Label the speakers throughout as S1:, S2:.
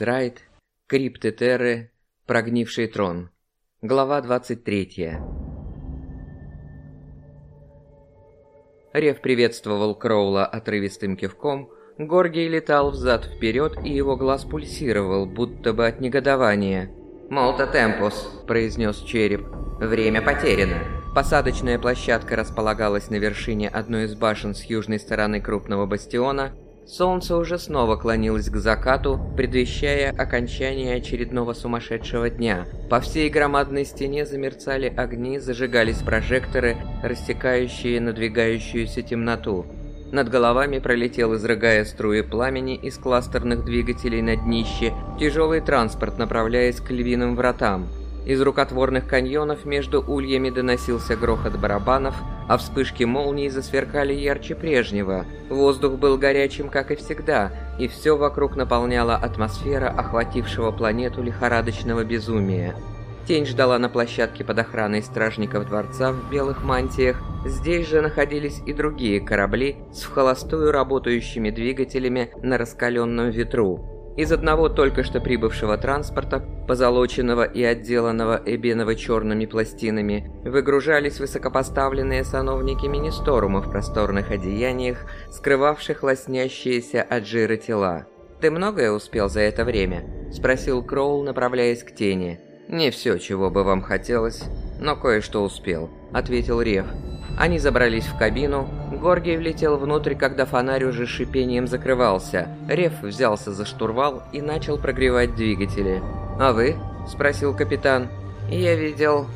S1: Райт, Крипты Терры, Прогнивший трон. Глава 23. Рев приветствовал Кроула отрывистым кивком, Горгий летал взад-вперед, и его глаз пульсировал, будто бы от негодования.
S2: «Молта темпус», — произнес череп. «Время потеряно».
S1: Посадочная площадка располагалась на вершине одной из башен с южной стороны крупного бастиона, Солнце уже снова клонилось к закату, предвещая окончание очередного сумасшедшего дня. По всей громадной стене замерцали огни, зажигались прожекторы, рассекающие надвигающуюся темноту. Над головами пролетел, изрыгая струи пламени из кластерных двигателей на днище, тяжелый транспорт, направляясь к львиным вратам. Из рукотворных каньонов между ульями доносился грохот барабанов, а вспышки молний засверкали ярче прежнего. Воздух был горячим, как и всегда, и все вокруг наполняла атмосфера охватившего планету лихорадочного безумия. Тень ждала на площадке под охраной стражников дворца в белых мантиях. Здесь же находились и другие корабли с вхолостую работающими двигателями на раскаленном ветру. Из одного только что прибывшего транспорта, позолоченного и отделанного эбеново-черными пластинами, выгружались высокопоставленные сановники Министорума в просторных одеяниях, скрывавших лоснящиеся от жира тела. «Ты многое успел за это время?» – спросил Кроул, направляясь к тени. «Не все, чего бы вам хотелось, но кое-что успел», – ответил Рев. Они забрались в кабину. Горгий влетел внутрь, когда фонарь уже шипением закрывался. Рев взялся за штурвал и начал прогревать двигатели. «А вы?» – спросил капитан. «Я видел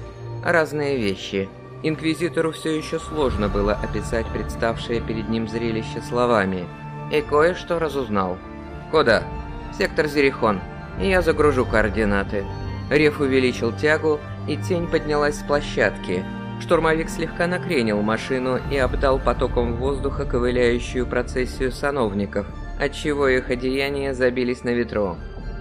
S1: разные вещи». Инквизитору все еще сложно было описать представшее перед ним зрелище словами. И кое-что разузнал. «Куда?» «Сектор Зерихон. Я загружу координаты». Рев увеличил тягу, и тень поднялась с площадки – Штурмовик слегка накренил машину и обдал потоком воздуха ковыляющую процессию сановников, отчего их одеяния забились на ветру.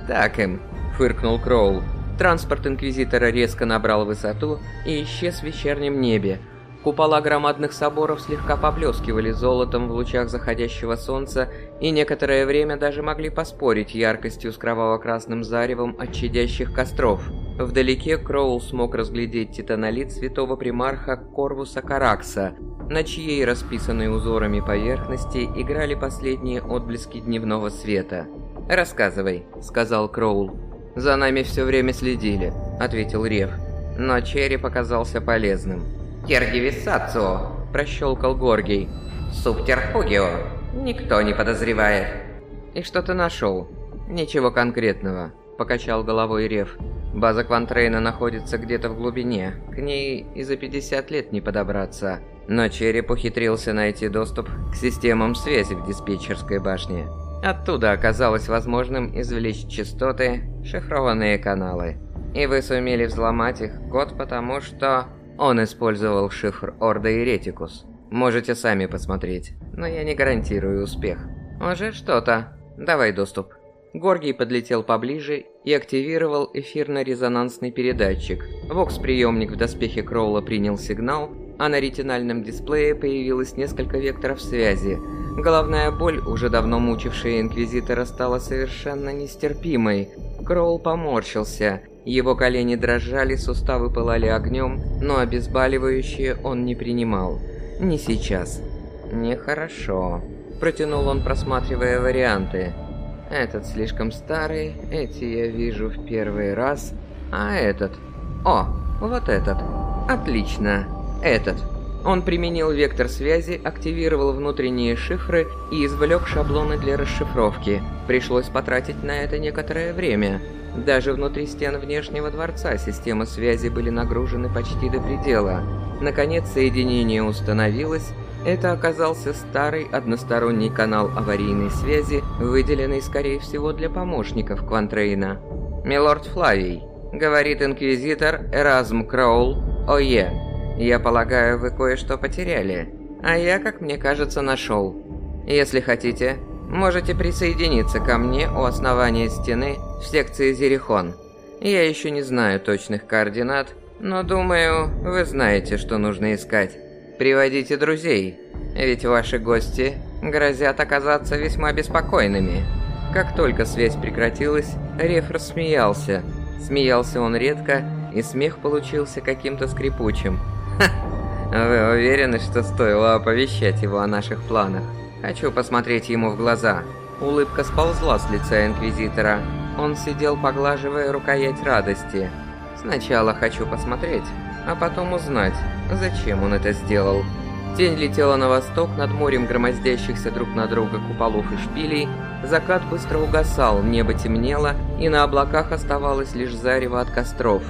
S1: «Так им», — фыркнул Кроул. Транспорт Инквизитора резко набрал высоту и исчез в вечернем небе, Купола громадных соборов слегка поблескивали золотом в лучах заходящего солнца, и некоторое время даже могли поспорить яркостью с кроваво-красным заревом от чадящих костров. Вдалеке Кроул смог разглядеть титанолит святого примарха Корвуса Каракса, на чьей расписанной узорами поверхности играли последние отблески дневного света. «Рассказывай», — сказал Кроул. «За нами все время следили», — ответил Рев. Но череп оказался полезным.
S2: Киргивисацу, прощелкал Горгий. Субтерфугио. Никто не подозревает.
S1: И что ты нашел? Ничего конкретного, покачал головой Рев. База Квантрейна находится где-то в глубине. К ней и за 50 лет не подобраться. Но Череп ухитрился найти доступ к системам связи в диспетчерской башне. Оттуда оказалось возможным извлечь частоты, шифрованные каналы. И вы сумели взломать их код потому, что... Он использовал шифр Орда Еретикус. Можете сами посмотреть, но я не гарантирую успех. Уже что-то. Давай доступ. Горгий подлетел поближе и активировал эфирно-резонансный передатчик. Вокс-приемник в доспехе Кроула принял сигнал, а на ретинальном дисплее появилось несколько векторов связи. Головная боль, уже давно мучившая Инквизитора, стала совершенно нестерпимой. Кроул поморщился его колени дрожали, суставы пылали огнем, но обезболивающее он не принимал. Не сейчас. Нехорошо. Протянул он, просматривая варианты. Этот слишком старый, эти я вижу в первый раз, а этот... О, вот этот. Отлично. Этот. Он применил вектор связи, активировал внутренние шифры и извлек шаблоны для расшифровки. Пришлось потратить на это некоторое время. Даже внутри стен внешнего дворца системы связи были нагружены почти до предела. Наконец соединение установилось. Это оказался старый односторонний канал аварийной связи, выделенный, скорее всего, для помощников Квантрейна. «Милорд Флавий», — говорит инквизитор Эразм Кроул, «Ое, я полагаю, вы кое-что потеряли, а я, как мне кажется, нашел. Если хотите, Можете присоединиться ко мне у основания стены в секции Зерихон. Я еще не знаю точных координат, но думаю, вы знаете, что нужно искать. Приводите друзей, ведь ваши гости грозят оказаться весьма беспокойными. Как только связь прекратилась, Реф рассмеялся. Смеялся он редко, и смех получился каким-то скрипучим. «Ха! Вы уверены, что стоило оповещать его о наших планах? Хочу посмотреть ему в глаза». Улыбка сползла с лица Инквизитора. Он сидел, поглаживая рукоять радости. «Сначала хочу посмотреть, а потом узнать, зачем он это сделал». Тень летела на восток над морем громоздящихся друг на друга куполов и шпилей. Закат быстро угасал, небо темнело, и на облаках оставалось лишь зарево от костров.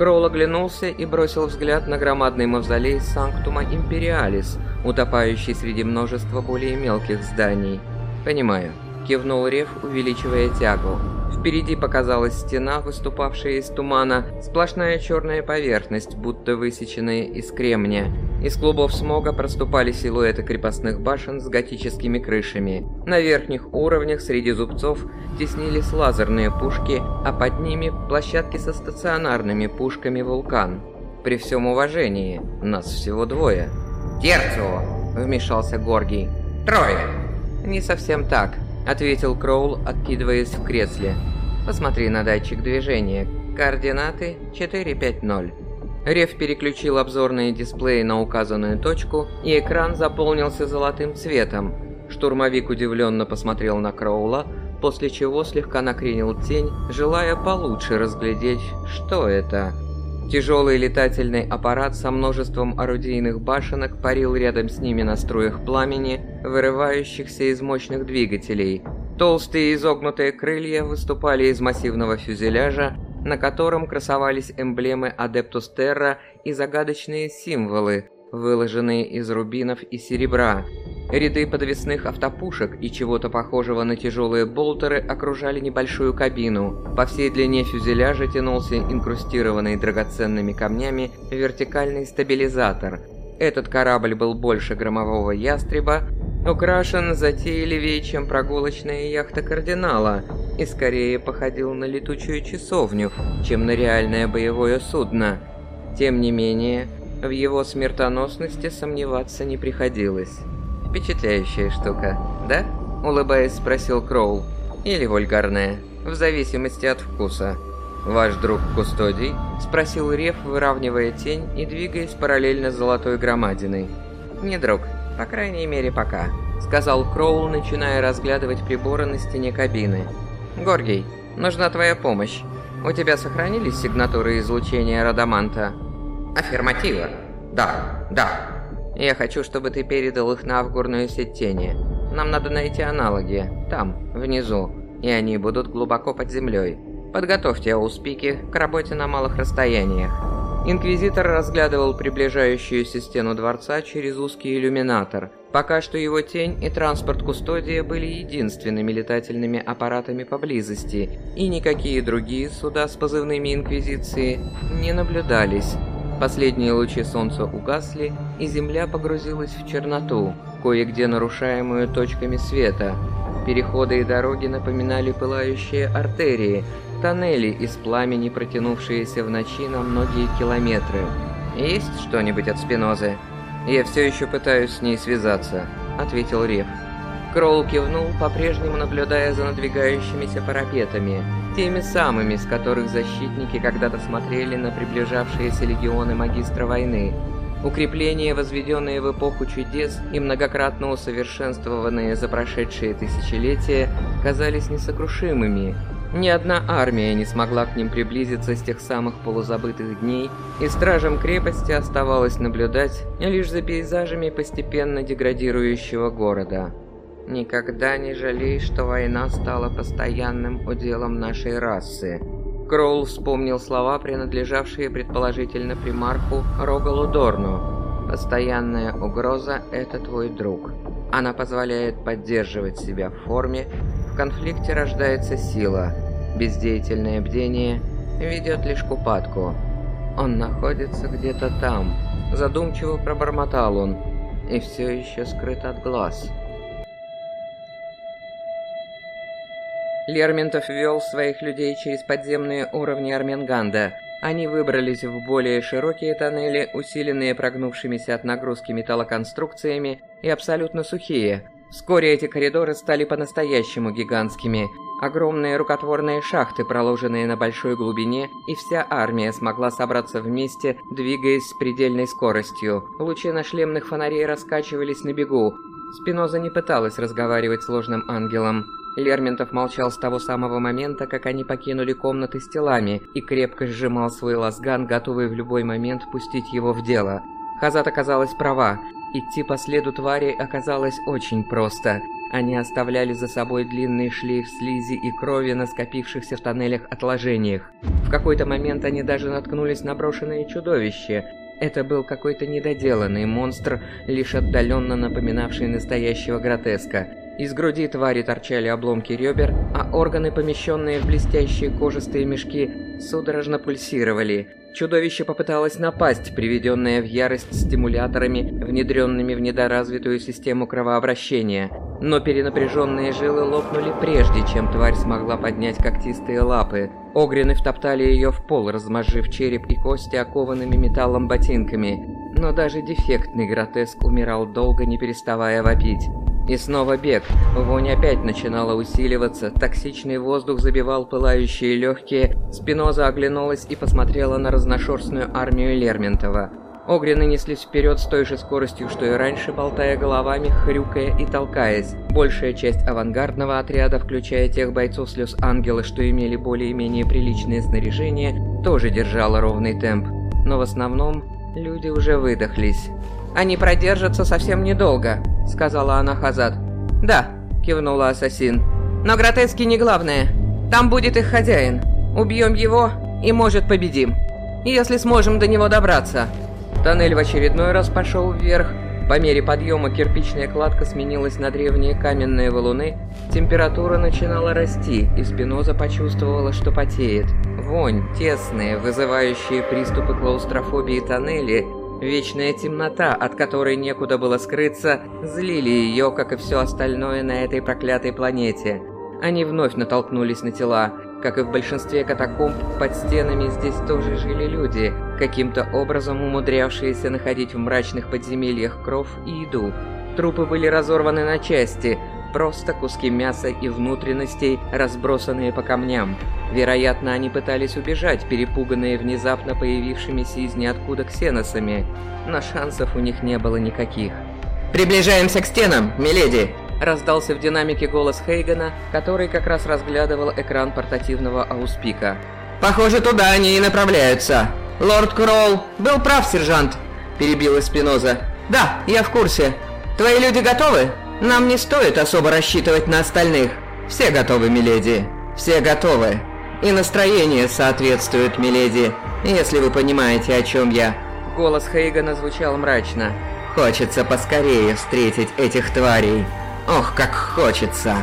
S1: Кроул оглянулся и бросил взгляд на громадный мавзолей Санктума Империалис, утопающий среди множества более мелких зданий. «Понимаю», — кивнул Рев, увеличивая тягу. Впереди показалась стена, выступавшая из тумана, сплошная черная поверхность, будто высеченная из кремня. Из клубов смога проступали силуэты крепостных башен с готическими крышами. На верхних уровнях среди зубцов теснились лазерные пушки, а под ними площадки со стационарными пушками «Вулкан». При всем уважении, нас всего двое.
S2: «Терцио!» — вмешался Горгий. «Трое!»
S1: «Не совсем так», — ответил Кроул, откидываясь в кресле. «Посмотри на датчик движения. Координаты 450». Рев переключил обзорные дисплеи на указанную точку, и экран заполнился золотым цветом. Штурмовик удивленно посмотрел на Кроула, после чего слегка накренил тень, желая получше разглядеть, что это. Тяжелый летательный аппарат со множеством орудийных башенок парил рядом с ними на струях пламени, вырывающихся из мощных двигателей. Толстые изогнутые крылья выступали из массивного фюзеляжа, на котором красовались эмблемы Адептус Терра и загадочные символы, выложенные из рубинов и серебра. Ряды подвесных автопушек и чего-то похожего на тяжелые болтеры окружали небольшую кабину. По всей длине фюзеляжа тянулся инкрустированный драгоценными камнями вертикальный стабилизатор. Этот корабль был больше громового ястреба, украшен затейливее, чем прогулочная яхта кардинала, и скорее походил на летучую часовню, чем на реальное боевое судно. Тем не менее, в его смертоносности сомневаться не приходилось. «Впечатляющая штука, да?» — улыбаясь, спросил Кроул. «Или вульгарная, в зависимости от вкуса». «Ваш друг Кустодий?» — спросил Рев, выравнивая тень и двигаясь параллельно золотой громадиной. «Не друг, по крайней мере пока», — сказал Кроул, начиная разглядывать приборы на стене кабины. «Горгий, нужна твоя помощь. У тебя сохранились сигнатуры излучения Радаманта?»
S2: «Аффирматива. Да, да»,
S1: я хочу, чтобы ты передал их на авгурную сеть тени. Нам надо найти аналоги, там, внизу, и они будут глубоко под землей. Подготовьте ауспики к работе на малых расстояниях. Инквизитор разглядывал приближающуюся стену дворца через узкий иллюминатор. Пока что его тень и транспорт Кустодия были единственными летательными аппаратами поблизости, и никакие другие суда с позывными Инквизиции не наблюдались. Последние лучи солнца угасли, и земля погрузилась в черноту, кое-где нарушаемую точками света. Переходы и дороги напоминали пылающие артерии, тоннели из пламени, протянувшиеся в ночи на многие километры. «Есть что-нибудь от Спинозы?» «Я все еще пытаюсь с ней связаться», — ответил Рев. Кролл кивнул, по-прежнему наблюдая за надвигающимися парапетами, теми самыми, с которых защитники когда-то смотрели на приближавшиеся легионы магистра войны. Укрепления, возведенные в эпоху чудес и многократно усовершенствованные за прошедшие тысячелетия, казались несокрушимыми. Ни одна армия не смогла к ним приблизиться с тех самых полузабытых дней, и стражам крепости оставалось наблюдать лишь за пейзажами постепенно деградирующего города. Никогда не жалей, что война стала постоянным уделом нашей расы. Кроул вспомнил слова, принадлежавшие предположительно примарху Рогалу Дорну. «Постоянная угроза — это твой друг. Она позволяет поддерживать себя в форме, в конфликте рождается сила. Бездеятельное бдение ведет лишь к упадку. Он находится где-то там», — задумчиво пробормотал он, — «и все еще скрыт от глаз». Лерментов вел своих людей через подземные уровни Арменганда. Они выбрались в более широкие тоннели, усиленные прогнувшимися от нагрузки металлоконструкциями и абсолютно сухие. Вскоре эти коридоры стали по-настоящему гигантскими. Огромные рукотворные шахты, проложенные на большой глубине, и вся армия смогла собраться вместе, двигаясь с предельной скоростью. Лучи нашлемных фонарей раскачивались на бегу. Спиноза не пыталась разговаривать с ложным ангелом. Лерментов молчал с того самого момента, как они покинули комнаты с телами, и крепко сжимал свой лазган, готовый в любой момент пустить его в дело. Хазат оказалась права. Идти по следу твари оказалось очень просто. Они оставляли за собой длинный шлейф слизи и крови на скопившихся в тоннелях отложениях. В какой-то момент они даже наткнулись на брошенное чудовище. Это был какой-то недоделанный монстр, лишь отдаленно напоминавший настоящего гротеска. Из груди твари торчали обломки ребер, а органы, помещенные в блестящие кожистые мешки, судорожно пульсировали. Чудовище попыталось напасть, приведенное в ярость стимуляторами, внедренными в недоразвитую систему кровообращения. Но перенапряженные жилы лопнули прежде, чем тварь смогла поднять когтистые лапы. Огрины втоптали ее в пол, размозжив череп и кости окованными металлом ботинками. Но даже дефектный гротеск умирал долго, не переставая вопить. И снова бег. Вонь опять начинала усиливаться, токсичный воздух забивал пылающие легкие. Спиноза оглянулась и посмотрела на разношерстную армию Лерментова. Огрины неслись вперед с той же скоростью, что и раньше, болтая головами, хрюкая и толкаясь. Большая часть авангардного отряда, включая тех бойцов слез ангела, что имели более-менее приличное снаряжение, тоже держала ровный темп. Но в основном люди уже выдохлись. «Они продержатся совсем недолго», — сказала она Хазад. «Да», — кивнула ассасин. «Но Гротески не главное. Там будет их хозяин. Убьем его и, может, победим. Если сможем до него добраться». Тоннель в очередной раз пошел вверх. По мере подъема кирпичная кладка сменилась на древние каменные валуны. Температура начинала расти, и Спиноза почувствовала, что потеет. Вонь, тесные, вызывающие приступы клаустрофобии тоннели Вечная темнота, от которой некуда было скрыться, злили ее, как и все остальное на этой проклятой планете. Они вновь натолкнулись на тела. Как и в большинстве катакомб, под стенами здесь тоже жили люди, каким-то образом умудрявшиеся находить в мрачных подземельях кров и еду. Трупы были разорваны на части, просто куски мяса и внутренностей, разбросанные по камням. Вероятно, они пытались убежать, перепуганные внезапно появившимися из ниоткуда ксеносами, но шансов у них не было никаких. «Приближаемся к стенам, миледи!» Раздался в динамике голос Хейгана, который как раз разглядывал экран портативного ауспика. «Похоже, туда они и направляются!» «Лорд Кролл был прав, сержант!» Перебила Спиноза. «Да, я в курсе. Твои люди готовы? Нам не стоит особо рассчитывать на остальных. Все готовы, миледи. Все готовы. И настроение соответствует, миледи, если вы понимаете, о чем я. Голос Хейгана звучал мрачно. Хочется поскорее встретить этих тварей. Ох, как хочется.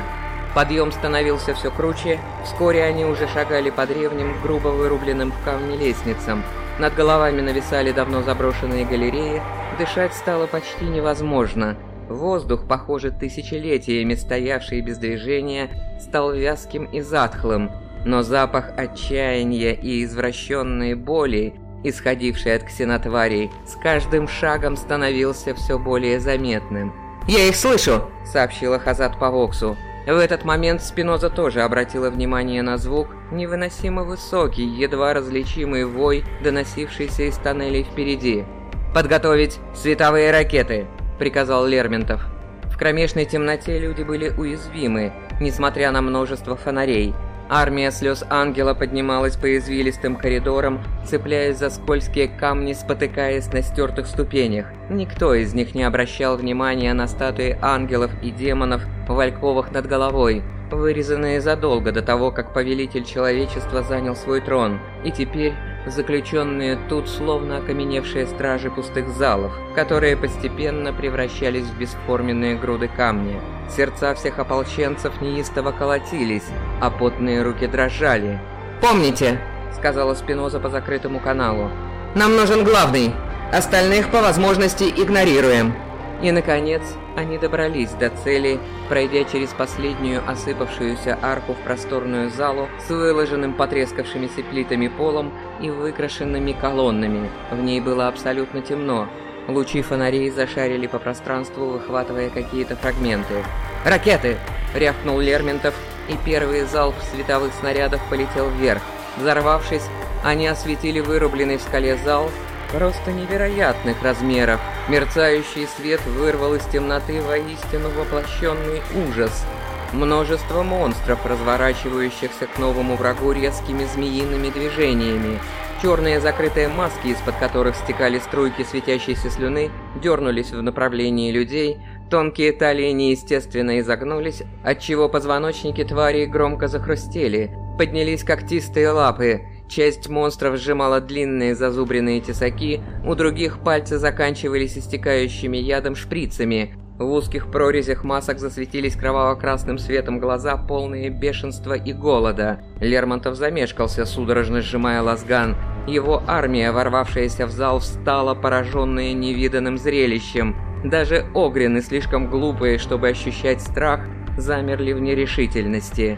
S1: Подъем становился все круче. Вскоре они уже шагали по древним, грубо вырубленным в камне лестницам. Над головами нависали давно заброшенные галереи. Дышать стало почти невозможно. Воздух, похоже, тысячелетиями стоявший без движения, стал вязким и затхлым, но запах отчаяния и извращенной боли, исходивший от ксенотварей, с каждым шагом становился все более заметным. «Я их слышу!» — сообщила Хазат по Воксу. В этот момент Спиноза тоже обратила внимание на звук, невыносимо высокий, едва различимый вой, доносившийся из тоннелей впереди. «Подготовить световые ракеты!» — приказал Лерментов. В кромешной темноте люди были уязвимы, несмотря на множество фонарей — Армия слез ангела поднималась по извилистым коридорам, цепляясь за скользкие камни, спотыкаясь на стертых ступенях. Никто из них не обращал внимания на статуи ангелов и демонов в альковах над головой, вырезанные задолго до того, как повелитель человечества занял свой трон, и теперь заключенные тут словно окаменевшие стражи пустых залов, которые постепенно превращались в бесформенные груды камня. Сердца всех ополченцев неистово колотились, а потные руки дрожали. «Помните», — сказала Спиноза по закрытому каналу, — «нам нужен главный, остальных по возможности игнорируем». И, наконец, они добрались до цели, пройдя через последнюю осыпавшуюся арку в просторную залу с выложенным потрескавшимися плитами полом и выкрашенными колоннами. В ней было абсолютно темно. Лучи фонарей зашарили по пространству, выхватывая какие-то фрагменты. «Ракеты!» — рявкнул Лерментов, и первый залп световых снарядов полетел вверх. Взорвавшись, они осветили вырубленный в скале зал просто невероятных размеров. Мерцающий свет вырвал из темноты воистину воплощенный ужас. Множество монстров, разворачивающихся к новому врагу резкими змеиными движениями. Черные закрытые маски, из-под которых стекали струйки светящейся слюны, дернулись в направлении людей, тонкие талии неестественно изогнулись, отчего позвоночники тварей громко захрустели, поднялись когтистые лапы, часть монстров сжимала длинные зазубренные тесаки, у других пальцы заканчивались истекающими ядом шприцами, в узких прорезях масок засветились кроваво-красным светом глаза, полные бешенства и голода. Лермонтов замешкался, судорожно сжимая лазган. Его армия, ворвавшаяся в зал, встала, пораженная невиданным зрелищем. Даже огрины, слишком глупые, чтобы ощущать страх, замерли в нерешительности.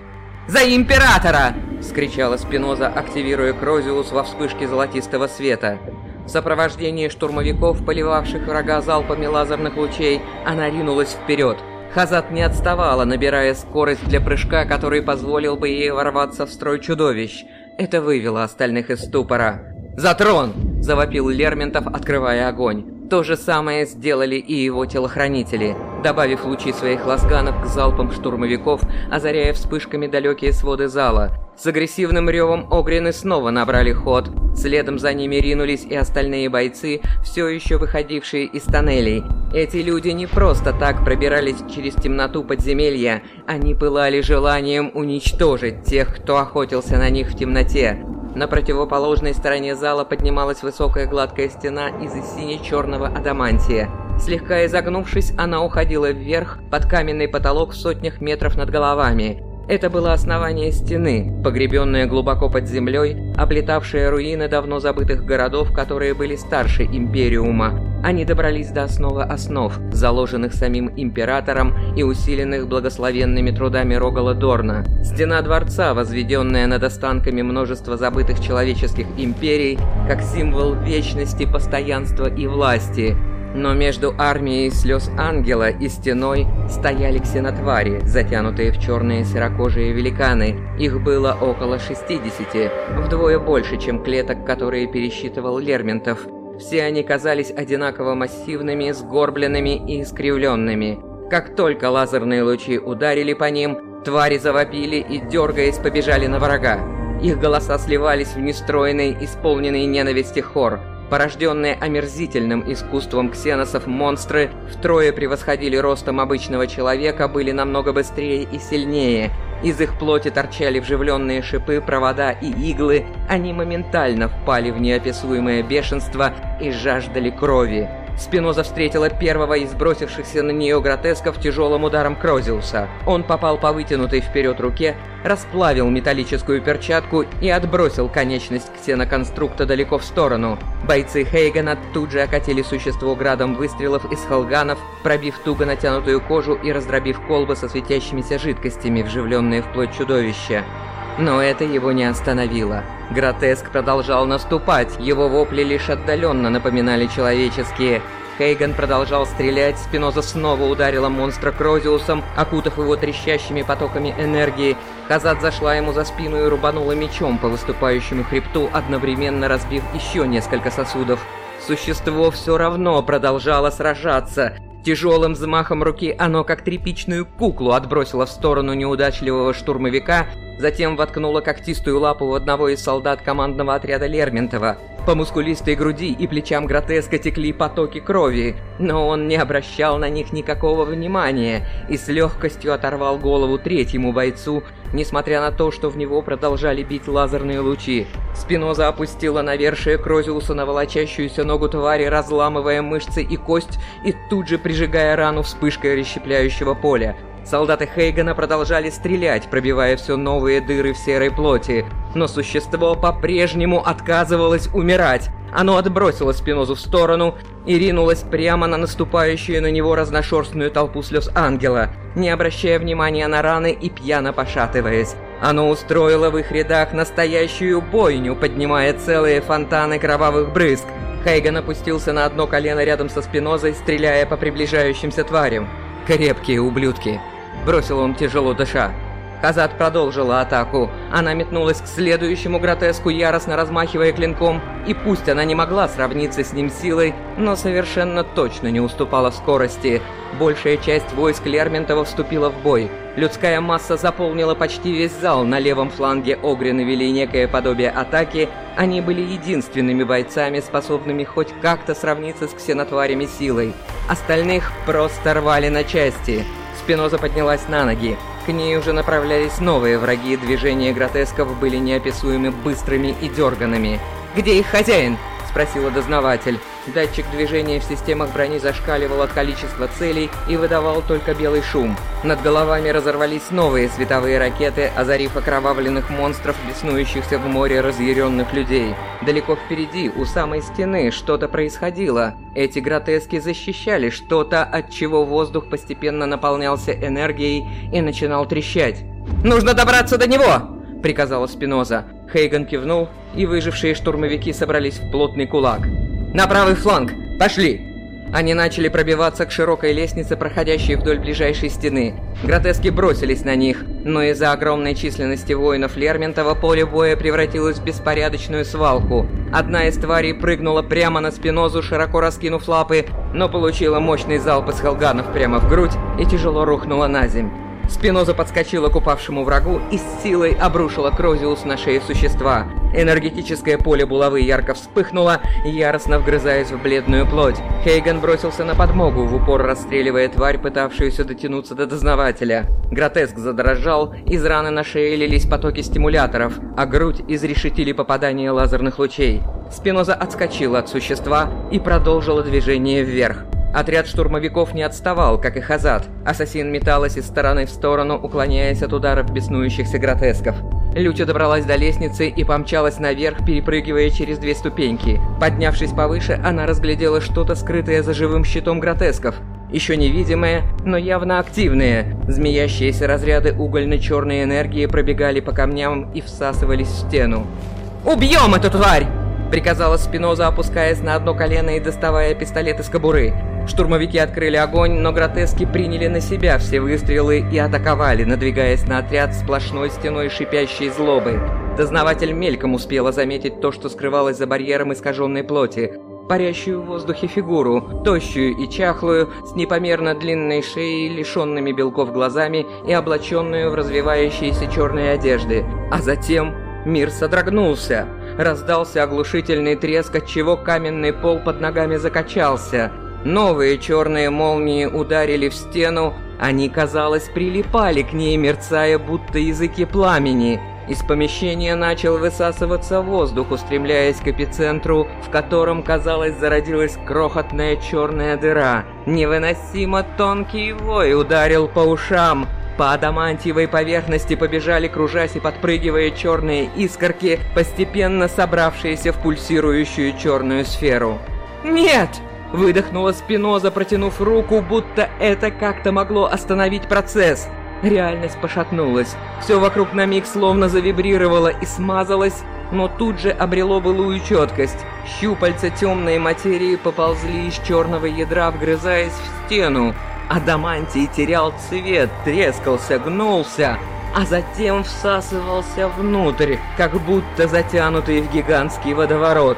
S1: «За Императора!» — вскричала Спиноза, активируя Крозиус во вспышке золотистого света. В сопровождении штурмовиков, поливавших врага залпами лазерных лучей, она ринулась вперед. Хазат не отставала, набирая скорость для прыжка, который позволил бы ей ворваться в строй чудовищ. Это вывело остальных из ступора. «За трон!» – завопил Лерментов, открывая огонь. То же самое сделали и его телохранители, добавив лучи своих лазганов к залпам штурмовиков, озаряя вспышками далекие своды зала. С агрессивным ревом Огрины снова набрали ход. Следом за ними ринулись и остальные бойцы, все еще выходившие из тоннелей. Эти люди не просто так пробирались через темноту подземелья, они пылали желанием уничтожить тех, кто охотился на них в темноте. На противоположной стороне зала поднималась высокая гладкая стена из сине-черного адамантия. Слегка изогнувшись, она уходила вверх под каменный потолок в сотнях метров над головами. Это было основание стены, погребенное глубоко под землей, облетавшее руины давно забытых городов, которые были старше Империума. Они добрались до основы основ, заложенных самим Императором и усиленных благословенными трудами Рогала Дорна. Стена дворца, возведенная над останками множества забытых человеческих империй, как символ вечности, постоянства и власти – но между армией слез ангела и стеной стояли ксенотвари, затянутые в черные серокожие великаны. Их было около 60, вдвое больше, чем клеток, которые пересчитывал Лерментов. Все они казались одинаково массивными, сгорбленными и искривленными. Как только лазерные лучи ударили по ним, твари завопили и, дергаясь, побежали на врага. Их голоса сливались в нестройный, исполненный ненависти хор – Порожденные омерзительным искусством ксеносов монстры втрое превосходили ростом обычного человека, были намного быстрее и сильнее. Из их плоти торчали вживленные шипы, провода и иглы. Они моментально впали в неописуемое бешенство и жаждали крови. Спиноза встретила первого из бросившихся на нее гротесков тяжелым ударом Крозиуса. Он попал по вытянутой вперед руке, расплавил металлическую перчатку и отбросил конечность ксеноконструкта далеко в сторону. Бойцы Хейгана тут же окатили существо градом выстрелов из холганов, пробив туго натянутую кожу и раздробив колбы со светящимися жидкостями, вживленные в плоть чудовища. Но это его не остановило. Гротеск продолжал наступать, его вопли лишь отдаленно напоминали человеческие. Хейган продолжал стрелять, Спиноза снова ударила монстра Крозиусом, окутав его трещащими потоками энергии. Казат зашла ему за спину и рубанула мечом по выступающему хребту, одновременно разбив еще несколько сосудов. Существо все равно продолжало сражаться. Тяжелым взмахом руки оно, как тряпичную куклу, отбросило в сторону неудачливого штурмовика, затем воткнуло когтистую лапу в одного из солдат командного отряда Лерментова. По мускулистой груди и плечам гротеска текли потоки крови, но он не обращал на них никакого внимания и с легкостью оторвал голову третьему бойцу, несмотря на то, что в него продолжали бить лазерные лучи. Спиноза опустила навершие Крозиуса на волочащуюся ногу твари, разламывая мышцы и кость и тут же прижигая рану вспышкой расщепляющего поля. Солдаты Хейгана продолжали стрелять, пробивая все новые дыры в серой плоти, но существо по-прежнему отказывалось умирать. Оно отбросило Спинозу в сторону и ринулось прямо на наступающую на него разношерстную толпу слез ангела, не обращая внимания на раны и пьяно пошатываясь. Оно устроило в их рядах настоящую бойню, поднимая целые фонтаны кровавых брызг. Хейган опустился на одно колено рядом со Спинозой, стреляя по приближающимся тварям. «Крепкие ублюдки!» Бросил он тяжело дыша. Казат продолжила атаку. Она метнулась к следующему гротеску, яростно размахивая клинком, и пусть она не могла сравниться с ним силой, но совершенно точно не уступала скорости. Большая часть войск Лермонтова вступила в бой. Людская масса заполнила почти весь зал, на левом фланге Огрины вели некое подобие атаки, они были единственными бойцами, способными хоть как-то сравниться с ксенотварями силой. Остальных просто рвали на части. Спиноза поднялась на ноги. К ней уже направлялись новые враги, движения гротесков были неописуемо быстрыми и дерганными. «Где их хозяин?» — спросила дознаватель. Датчик движения в системах брони зашкаливал от количества целей и выдавал только белый шум. Над головами разорвались новые световые ракеты, озарив окровавленных монстров, беснующихся в море разъяренных людей. Далеко впереди, у самой стены, что-то происходило. Эти гротески защищали что-то, от чего воздух постепенно наполнялся энергией и начинал трещать. «Нужно добраться до него!» — приказала Спиноза. Хейган кивнул, и выжившие штурмовики собрались в плотный кулак. «На правый фланг! Пошли!» Они начали пробиваться к широкой лестнице, проходящей вдоль ближайшей стены. Гротески бросились на них, но из-за огромной численности воинов Лермонтова поле боя превратилось в беспорядочную свалку. Одна из тварей прыгнула прямо на спинозу, широко раскинув лапы, но получила мощный залп из хелганов прямо в грудь и тяжело рухнула на земь. Спиноза подскочила к упавшему врагу и с силой обрушила Крозиус на шею существа. Энергетическое поле булавы ярко вспыхнуло, яростно вгрызаясь в бледную плоть. Хейган бросился на подмогу, в упор расстреливая тварь, пытавшуюся дотянуться до дознавателя. Гротеск задрожал, из раны на шее лились потоки стимуляторов, а грудь изрешетили попадание лазерных лучей. Спиноза отскочила от существа и продолжила движение вверх. Отряд штурмовиков не отставал, как и Хазат. Ассасин металась из стороны в сторону, уклоняясь от ударов беснующихся гротесков. Люча добралась до лестницы и помчалась наверх, перепрыгивая через две ступеньки. Поднявшись повыше, она разглядела что-то скрытое за живым щитом гротесков. Еще невидимые, но явно активные. Змеящиеся разряды угольно-черной энергии пробегали по камням и всасывались в стену. «Убьем эту тварь!» Приказала Спиноза, опускаясь на одно колено и доставая пистолет из кобуры. Штурмовики открыли огонь, но гротески приняли на себя все выстрелы и атаковали, надвигаясь на отряд сплошной стеной шипящей злобы. Дознаватель мельком успела заметить то, что скрывалось за барьером искаженной плоти. Парящую в воздухе фигуру, тощую и чахлую, с непомерно длинной шеей, лишенными белков глазами и облаченную в развивающиеся черные одежды. А затем мир содрогнулся. Раздался оглушительный треск, от чего каменный пол под ногами закачался. Новые черные молнии ударили в стену, они, казалось, прилипали к ней, мерцая, будто языки пламени. Из помещения начал высасываться воздух, устремляясь к эпицентру, в котором, казалось, зародилась крохотная черная дыра. Невыносимо тонкий вой ударил по ушам. По адамантиевой поверхности побежали, кружась и подпрыгивая черные искорки, постепенно собравшиеся в пульсирующую черную сферу. «Нет!» — выдохнула Спиноза, протянув руку, будто это как-то могло остановить процесс. Реальность пошатнулась. Все вокруг на миг словно завибрировало и смазалось, но тут же обрело былую четкость. Щупальца темной материи поползли из черного ядра, вгрызаясь в стену. Адамантий терял цвет, трескался, гнулся, а затем всасывался внутрь, как будто затянутый в гигантский водоворот.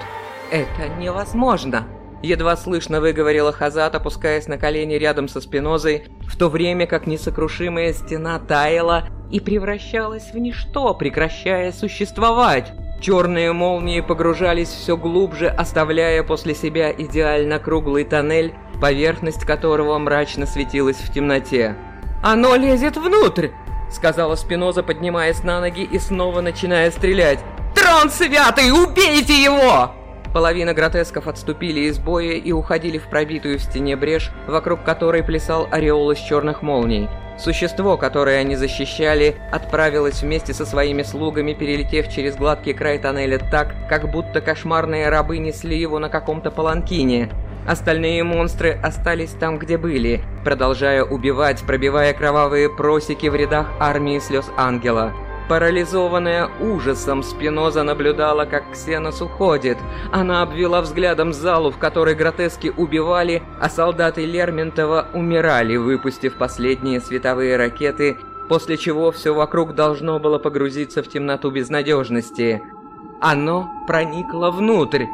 S1: «Это невозможно!» Едва слышно выговорила Хазат, опускаясь на колени рядом со Спинозой, в то время как несокрушимая стена таяла и превращалась в ничто, прекращая существовать. Черные молнии погружались все глубже, оставляя после себя идеально круглый тоннель, поверхность которого мрачно светилась в темноте. «Оно лезет внутрь!» — сказала Спиноза, поднимаясь на ноги и снова начиная стрелять. «Трон святый, убейте его!» Половина гротесков отступили из боя и уходили в пробитую в стене брешь, вокруг которой плясал ореол из черных молний. Существо, которое они защищали, отправилось вместе со своими слугами, перелетев через гладкий край тоннеля так, как будто кошмарные рабы несли его на каком-то паланкине. Остальные монстры остались там, где были, продолжая убивать, пробивая кровавые просеки в рядах армии слез ангела. Парализованная ужасом, Спиноза наблюдала, как Ксенос уходит. Она обвела взглядом залу, в которой гротески убивали, а солдаты Лерментова умирали, выпустив последние световые ракеты, после чего все вокруг должно было погрузиться в темноту безнадежности. Оно проникло внутрь,